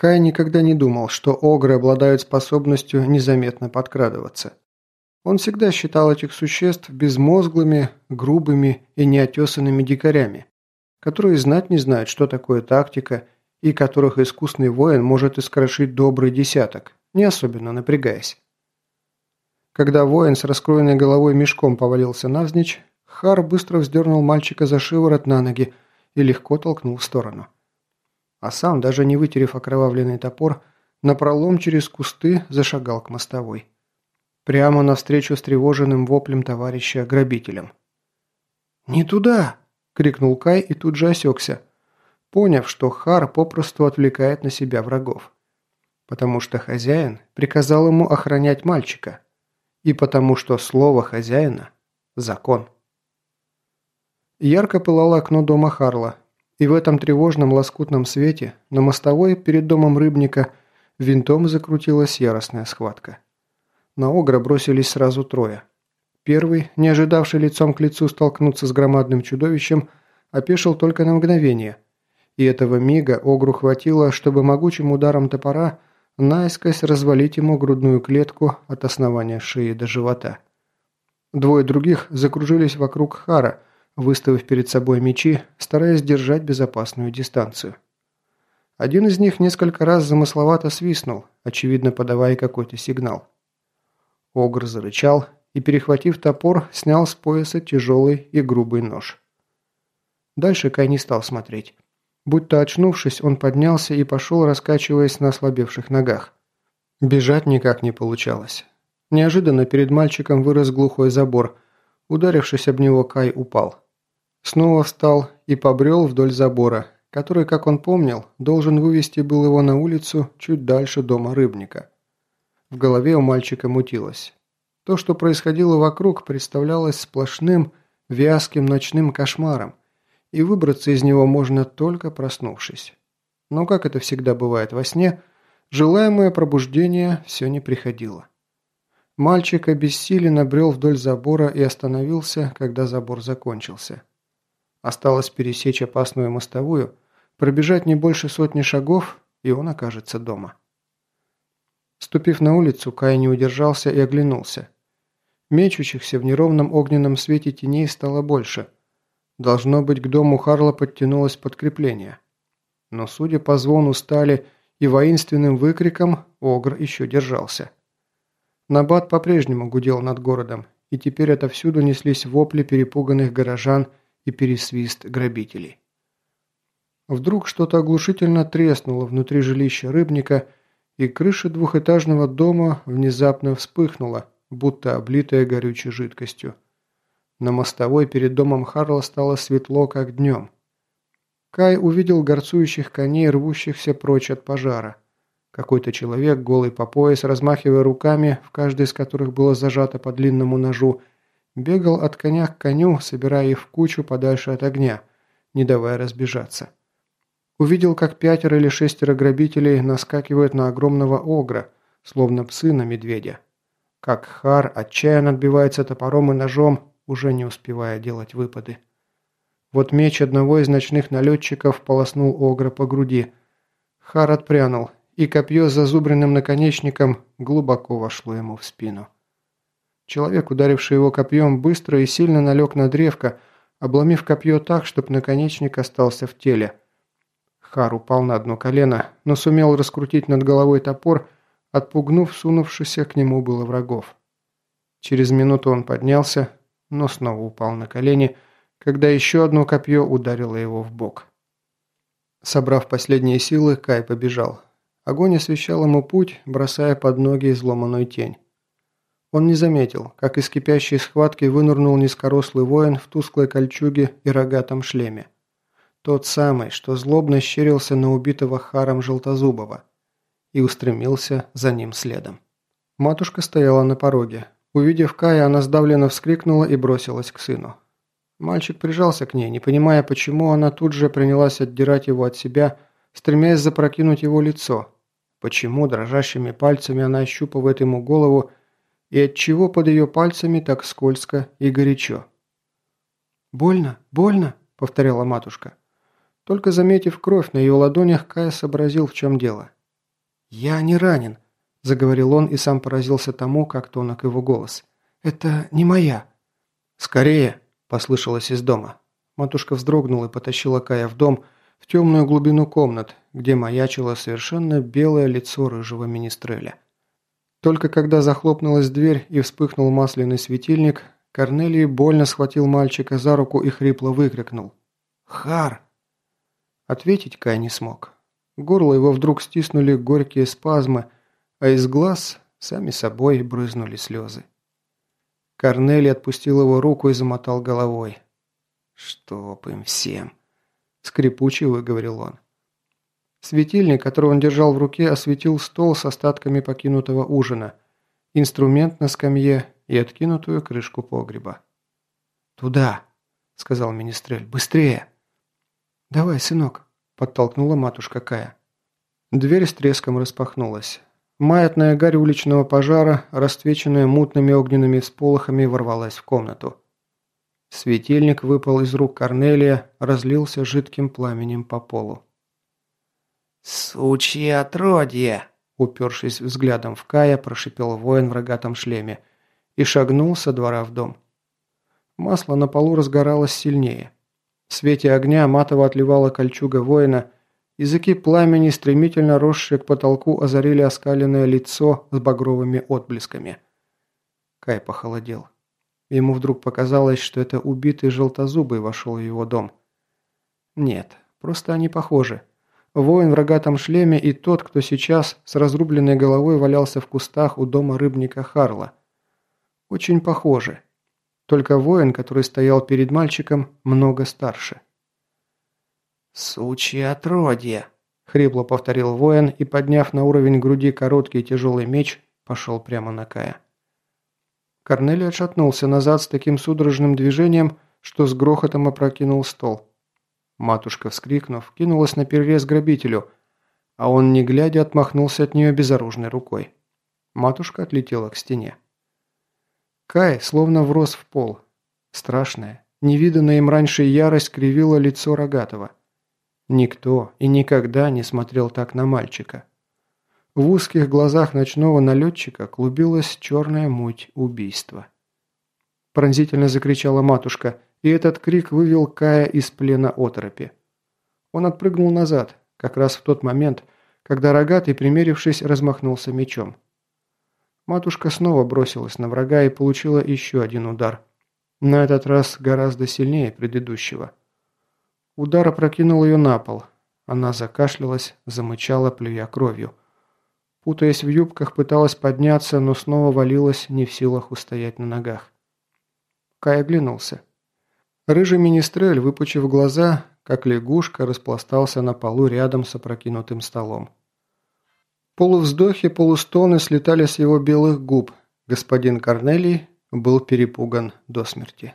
Кай никогда не думал, что огры обладают способностью незаметно подкрадываться. Он всегда считал этих существ безмозглыми, грубыми и неотесанными дикарями, которые знать не знают, что такое тактика, и которых искусный воин может искрошить добрый десяток, не особенно напрягаясь. Когда воин с раскроенной головой мешком повалился навзничь, Хар быстро вздернул мальчика за шиворот на ноги и легко толкнул в сторону а сам, даже не вытерев окровавленный топор, напролом через кусты зашагал к мостовой. Прямо навстречу с тревоженным воплем товарища грабителям. «Не туда!» – крикнул Кай и тут же осекся, поняв, что Хар попросту отвлекает на себя врагов. Потому что хозяин приказал ему охранять мальчика. И потому что слово хозяина – закон. Ярко пылало окно дома Харла, и в этом тревожном лоскутном свете на мостовой перед домом рыбника винтом закрутилась яростная схватка. На Огра бросились сразу трое. Первый, не ожидавший лицом к лицу столкнуться с громадным чудовищем, опешил только на мгновение. И этого мига Огру хватило, чтобы могучим ударом топора наискось развалить ему грудную клетку от основания шеи до живота. Двое других закружились вокруг Хара – выставив перед собой мечи, стараясь держать безопасную дистанцию. Один из них несколько раз замысловато свистнул, очевидно подавая какой-то сигнал. Огр зарычал и, перехватив топор, снял с пояса тяжелый и грубый нож. Дальше Кай не стал смотреть. Будто очнувшись, он поднялся и пошел, раскачиваясь на ослабевших ногах. Бежать никак не получалось. Неожиданно перед мальчиком вырос глухой забор. Ударившись об него, Кай упал. Снова встал и побрел вдоль забора, который, как он помнил, должен вывести был его на улицу чуть дальше дома рыбника. В голове у мальчика мутилось. То, что происходило вокруг, представлялось сплошным, вязким ночным кошмаром, и выбраться из него можно только проснувшись. Но, как это всегда бывает во сне, желаемое пробуждение все не приходило. Мальчик обессиленно брел вдоль забора и остановился, когда забор закончился. Осталось пересечь опасную мостовую, пробежать не больше сотни шагов, и он окажется дома. Ступив на улицу, Кай не удержался и оглянулся. Мечущихся в неровном огненном свете теней стало больше. Должно быть, к дому Харла подтянулось подкрепление. Но, судя по звону стали и воинственным выкрикам, Огр еще держался. Набат по-прежнему гудел над городом, и теперь отовсюду неслись вопли перепуганных горожан и пересвист грабителей. Вдруг что-то оглушительно треснуло внутри жилища рыбника, и крыша двухэтажного дома внезапно вспыхнула, будто облитая горючей жидкостью. На мостовой перед домом Харла стало светло, как днем. Кай увидел горцующих коней, рвущихся прочь от пожара. Какой-то человек, голый по пояс, размахивая руками, в каждой из которых было зажато по длинному ножу, Бегал от коня к коню, собирая их в кучу подальше от огня, не давая разбежаться. Увидел, как пятеро или шестеро грабителей наскакивают на огромного огра, словно псы на медведя. Как Хар отчаянно отбивается топором и ножом, уже не успевая делать выпады. Вот меч одного из ночных налетчиков полоснул огра по груди. Хар отпрянул, и копье с зазубренным наконечником глубоко вошло ему в спину. Человек, ударивший его копьем, быстро и сильно налег на древко, обломив копье так, чтобы наконечник остался в теле. Хар упал на одно колено, но сумел раскрутить над головой топор, отпугнув сунувшихся к нему было врагов. Через минуту он поднялся, но снова упал на колени, когда еще одно копье ударило его в бок. Собрав последние силы, Кай побежал. Огонь освещал ему путь, бросая под ноги изломанную тень. Он не заметил, как из кипящей схватки вынырнул низкорослый воин в тусклой кольчуге и рогатом шлеме. Тот самый, что злобно щерился на убитого Харом Желтозубова. И устремился за ним следом. Матушка стояла на пороге. Увидев Кая, она сдавленно вскрикнула и бросилась к сыну. Мальчик прижался к ней, не понимая, почему она тут же принялась отдирать его от себя, стремясь запрокинуть его лицо. Почему дрожащими пальцами она ощупывает ему голову и отчего под ее пальцами так скользко и горячо. «Больно, больно», — повторяла матушка. Только заметив кровь на ее ладонях, Кая сообразил, в чем дело. «Я не ранен», – заговорил он и сам поразился тому, как тонок его голос. «Это не моя». «Скорее!» – послышалось из дома. Матушка вздрогнула и потащила Кая в дом, в темную глубину комнат, где маячило совершенно белое лицо рыжего министреля. Только когда захлопнулась дверь и вспыхнул масляный светильник, Корнелий больно схватил мальчика за руку и хрипло выкрикнул. «Хар!» Ответить Кай не смог. Горло его вдруг стиснули горькие спазмы, а из глаз сами собой брызнули слезы. Корнелий отпустил его руку и замотал головой. «Чтоб им всем!» — скрипуче выговорил он. Светильник, который он держал в руке, осветил стол с остатками покинутого ужина, инструмент на скамье и откинутую крышку погреба. «Туда!» — сказал Министрель. «Быстрее!» «Давай, сынок!» — подтолкнула матушка Кая. Дверь с треском распахнулась. Маятная гарь уличного пожара, расцвеченная мутными огненными всполохами, ворвалась в комнату. Светильник выпал из рук Корнелия, разлился жидким пламенем по полу. «Сучье отродье!» Упершись взглядом в Кая, прошипел воин в рогатом шлеме и шагнул со двора в дом. Масло на полу разгоралось сильнее. В свете огня матово отливала кольчуга воина, языки пламени, стремительно росшие к потолку, озарили оскаленное лицо с багровыми отблесками. Кай похолодел. Ему вдруг показалось, что это убитый желтозубый вошел в его дом. Нет, просто они похожи. Воин в рогатом шлеме и тот, кто сейчас с разрубленной головой валялся в кустах у дома рыбника Харла. Очень похожи. Только воин, который стоял перед мальчиком, много старше. «Сучье отродье!» – хрипло повторил воин и, подняв на уровень груди короткий тяжелый меч, пошел прямо на Кая. Корнелий отшатнулся назад с таким судорожным движением, что с грохотом опрокинул стол. Матушка, вскрикнув, кинулась на перерез грабителю, а он, не глядя, отмахнулся от нее безоружной рукой. Матушка отлетела к стене. Кай словно врос в пол. Страшная, невиданная им раньше ярость кривила лицо Рогатого. Никто и никогда не смотрел так на мальчика. В узких глазах ночного налетчика клубилась черная муть убийства. Пронзительно закричала матушка – и этот крик вывел Кая из плена оторопи. Он отпрыгнул назад, как раз в тот момент, когда рогатый, примерившись, размахнулся мечом. Матушка снова бросилась на врага и получила еще один удар. На этот раз гораздо сильнее предыдущего. Удар опрокинул ее на пол. Она закашлялась, замычала, плюя кровью. Путаясь в юбках, пыталась подняться, но снова валилась, не в силах устоять на ногах. Кай оглянулся. Рыжий министрель, выпучив глаза, как лягушка, распластался на полу рядом с опрокинутым столом. Полувздохи, полустоны слетали с его белых губ. Господин Корнелий был перепуган до смерти.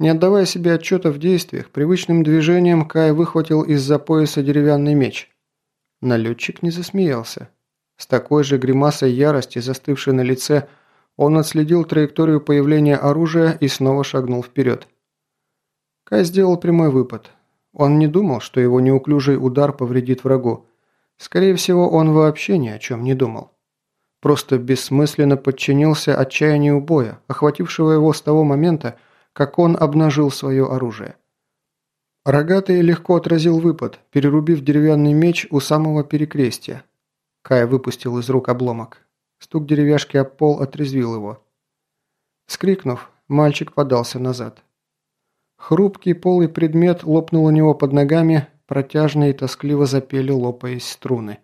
Не отдавая себе отчета в действиях, привычным движением Кай выхватил из-за пояса деревянный меч. Налетчик не засмеялся. С такой же гримасой ярости, застывшей на лице, он отследил траекторию появления оружия и снова шагнул вперед. Кай сделал прямой выпад. Он не думал, что его неуклюжий удар повредит врагу. Скорее всего, он вообще ни о чем не думал. Просто бессмысленно подчинился отчаянию боя, охватившего его с того момента, как он обнажил свое оружие. Рогатый легко отразил выпад, перерубив деревянный меч у самого перекрестия. Кай выпустил из рук обломок. Стук деревяшки об пол отрезвил его. Скрикнув, мальчик подался назад. Хрупкий полый предмет лопнул у него под ногами, протяжно и тоскливо запели, лопаясь струны.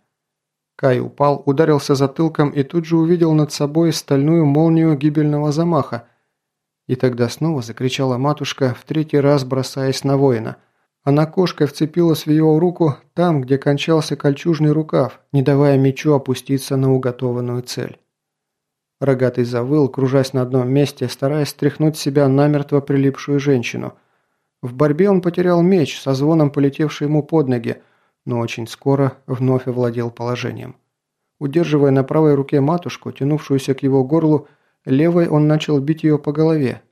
Кай упал, ударился затылком и тут же увидел над собой стальную молнию гибельного замаха. И тогда снова закричала матушка, в третий раз бросаясь на воина. Она кошкой вцепилась в его руку там, где кончался кольчужный рукав, не давая мечу опуститься на уготованную цель. Рогатый завыл, кружась на одном месте, стараясь стряхнуть себя намертво прилипшую женщину – в борьбе он потерял меч, со звоном полетевший ему под ноги, но очень скоро вновь овладел положением. Удерживая на правой руке матушку, тянувшуюся к его горлу, левой он начал бить ее по голове.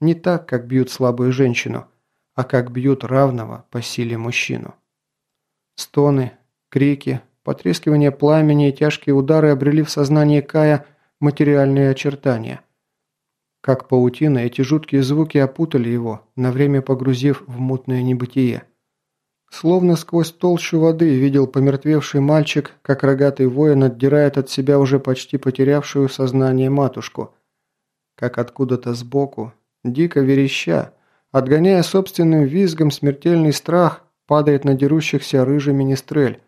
Не так, как бьют слабую женщину, а как бьют равного по силе мужчину. Стоны, крики, потрескивание пламени и тяжкие удары обрели в сознании Кая материальные очертания. Как паутина, эти жуткие звуки опутали его, на время погрузив в мутное небытие. Словно сквозь толщу воды видел помертвевший мальчик, как рогатый воин отдирает от себя уже почти потерявшую сознание матушку. Как откуда-то сбоку, дико вереща, отгоняя собственным визгом смертельный страх, падает на дерущихся рыжий министрель.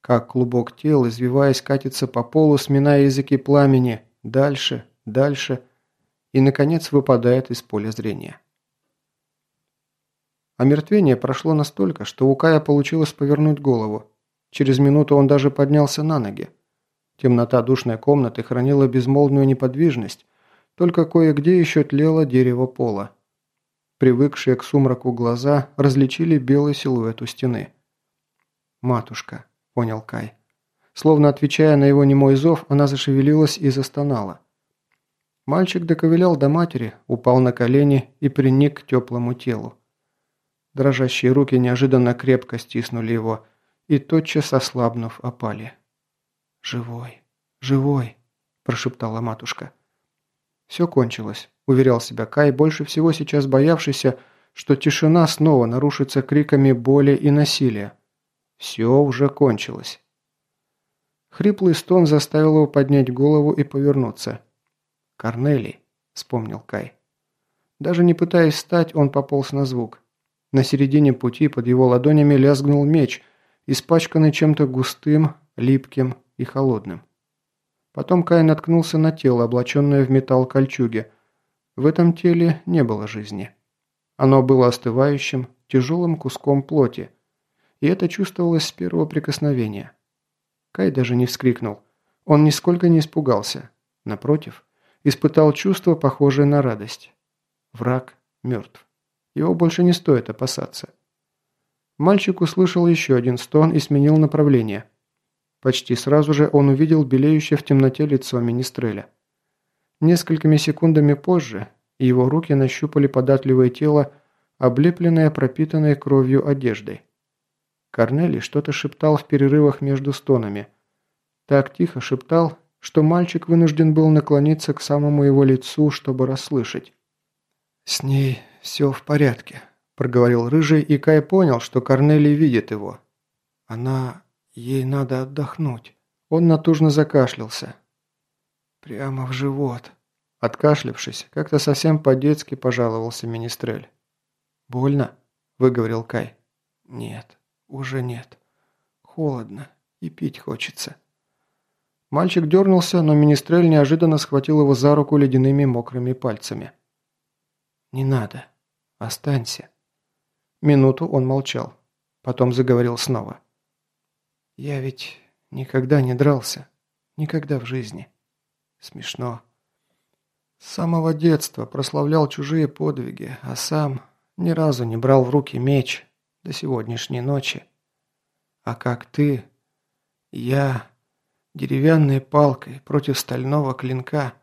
Как клубок тел, извиваясь, катится по полу, сминая языки пламени, дальше, дальше и, наконец, выпадает из поля зрения. Омертвение прошло настолько, что у Кая получилось повернуть голову. Через минуту он даже поднялся на ноги. Темнота душной комнаты хранила безмолвную неподвижность, только кое-где еще тлело дерево пола. Привыкшие к сумраку глаза различили белый силуэт у стены. «Матушка», — понял Кай. Словно отвечая на его немой зов, она зашевелилась и застонала. Мальчик доковылял до матери, упал на колени и приник к теплому телу. Дрожащие руки неожиданно крепко стиснули его и, тотчас ослабнув, опали. «Живой, живой!» – прошептала матушка. «Все кончилось», – уверял себя Кай, больше всего сейчас боявшийся, что тишина снова нарушится криками боли и насилия. Все уже кончилось. Хриплый стон заставил его поднять голову и повернуться. «Корнелий», – вспомнил Кай. Даже не пытаясь встать, он пополз на звук. На середине пути под его ладонями лязгнул меч, испачканный чем-то густым, липким и холодным. Потом Кай наткнулся на тело, облаченное в металл кольчуги. В этом теле не было жизни. Оно было остывающим, тяжелым куском плоти. И это чувствовалось с первого прикосновения. Кай даже не вскрикнул. Он нисколько не испугался. Напротив, испытал чувство, похожее на радость. Враг мертв. Его больше не стоит опасаться. Мальчик услышал еще один стон и сменил направление. Почти сразу же он увидел белеющее в темноте лицо Министреля. Несколькими секундами позже его руки нащупали податливое тело, облепленное пропитанной кровью одеждой. Корнелий что-то шептал в перерывах между стонами. Так тихо шептал, что мальчик вынужден был наклониться к самому его лицу, чтобы расслышать. «С ней все в порядке», – проговорил Рыжий, и Кай понял, что Корнелий видит его. «Она... ей надо отдохнуть». Он натужно закашлялся. «Прямо в живот». Откашлявшись, как-то совсем по-детски пожаловался Министрель. «Больно?» – выговорил Кай. «Нет, уже нет. Холодно и пить хочется». Мальчик дернулся, но Министрель неожиданно схватил его за руку ледяными мокрыми пальцами. «Не надо. Останься». Минуту он молчал. Потом заговорил снова. «Я ведь никогда не дрался. Никогда в жизни. Смешно. С самого детства прославлял чужие подвиги, а сам ни разу не брал в руки меч до сегодняшней ночи. А как ты, я деревянной палкой против стального клинка».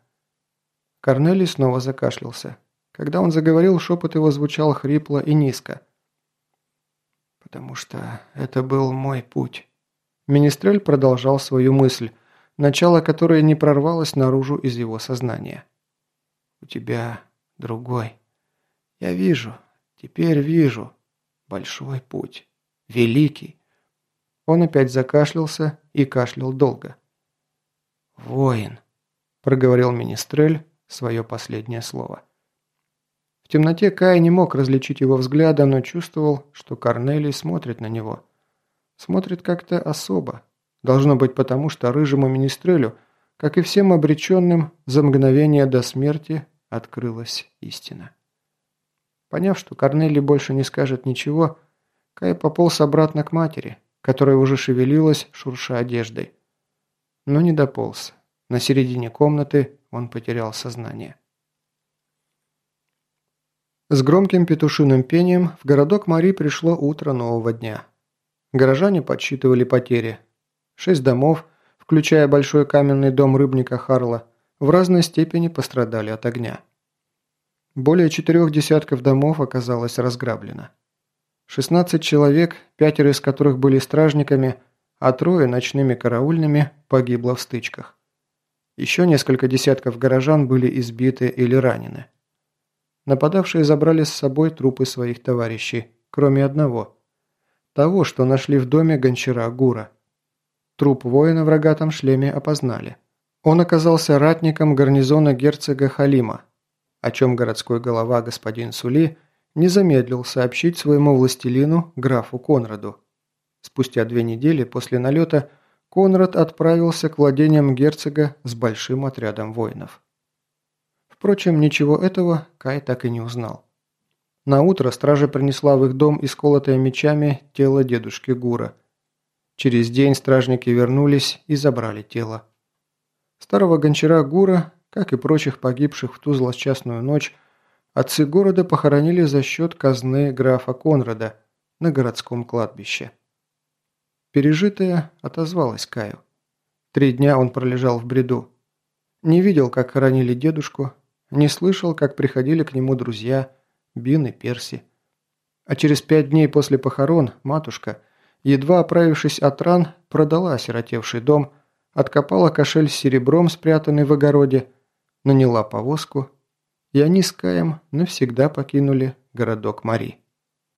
Корнелий снова закашлялся. Когда он заговорил, шепот его звучал хрипло и низко. «Потому что это был мой путь». Министрель продолжал свою мысль, начало которой не прорвалось наружу из его сознания. «У тебя другой. Я вижу, теперь вижу. Большой путь. Великий». Он опять закашлялся и кашлял долго. «Воин», – проговорил Министрель свое последнее слово темноте Кай не мог различить его взгляда, но чувствовал, что Корнелий смотрит на него. Смотрит как-то особо. Должно быть потому, что рыжему министрелю, как и всем обреченным, за мгновение до смерти открылась истина. Поняв, что Корнелий больше не скажет ничего, Кай пополз обратно к матери, которая уже шевелилась, шурша одеждой. Но не дополз. На середине комнаты он потерял сознание. С громким петушиным пением в городок Мари пришло утро нового дня. Горожане подсчитывали потери. Шесть домов, включая большой каменный дом рыбника Харла, в разной степени пострадали от огня. Более четырех десятков домов оказалось разграблено. 16 человек, пятеро из которых были стражниками, а трое ночными караульными погибло в стычках. Еще несколько десятков горожан были избиты или ранены. Нападавшие забрали с собой трупы своих товарищей, кроме одного. Того, что нашли в доме гончара Гура. Труп воина в рогатом шлеме опознали. Он оказался ратником гарнизона герцога Халима, о чем городской голова господин Сули не замедлил сообщить своему властелину, графу Конраду. Спустя две недели после налета Конрад отправился к владениям герцога с большим отрядом воинов. Впрочем, ничего этого Кай так и не узнал. На утро стража принесла в их дом исколотое мечами тело дедушки Гура. Через день стражники вернулись и забрали тело. Старого гончара Гура, как и прочих погибших в ту злосчастную ночь, отцы города похоронили за счет казны графа Конрада на городском кладбище. Пережитое отозвалось Каю. Три дня он пролежал в бреду. Не видел, как хоронили дедушку, не слышал, как приходили к нему друзья Бин и Перси. А через пять дней после похорон матушка, едва оправившись от ран, продала осиротевший дом – откопала кошель с серебром, спрятанный в огороде, наняла повозку, и они с Каем навсегда покинули городок Мари.